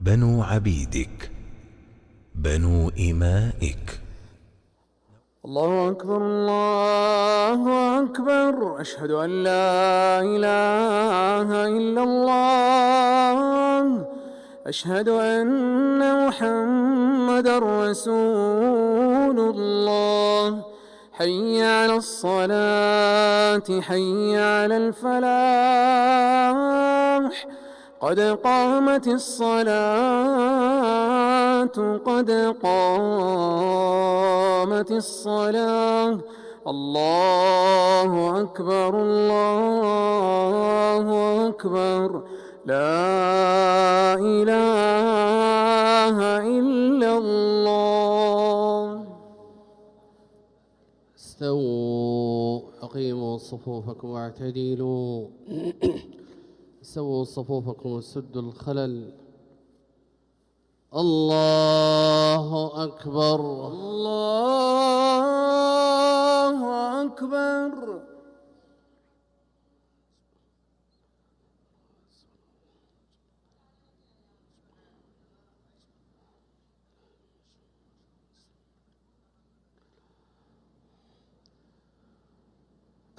بنو عبيدك بنو إمائك. الله أكبر الله أكبر. أشهد أن لا إله إلا الله. أشهد أن محمد رسول الله. حي على الصلاة حي على الفلاح. قد قامت الصلاة قد قامت الصلاة. الله أكبر الله أكبر. لا إله إلا الله. استووا أقيموا صفوفكم واعتدلوا. سووا صفوفكم وسدوا الخلل. الله أكبر. الله أكبر.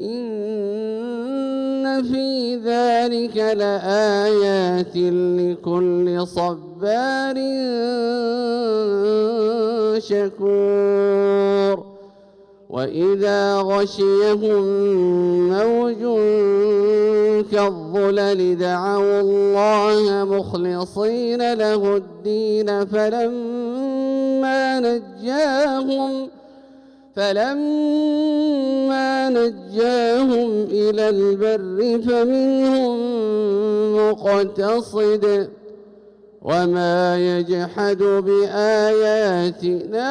إن في ذلك لآيات لكل صبار شكور وإذا غشيهم موج كالظلل دعوا الله مخلصين له الدين فلما نجاهم فلما نجاهم إلى البر فمنهم مقتصد وما يجحد بآياتنا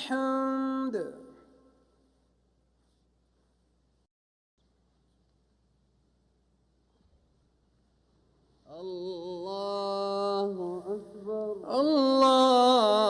الحمد. الله أكبر. الله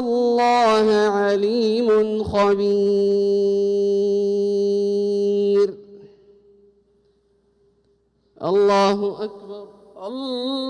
الله عليم خبير. الله أكبر. الله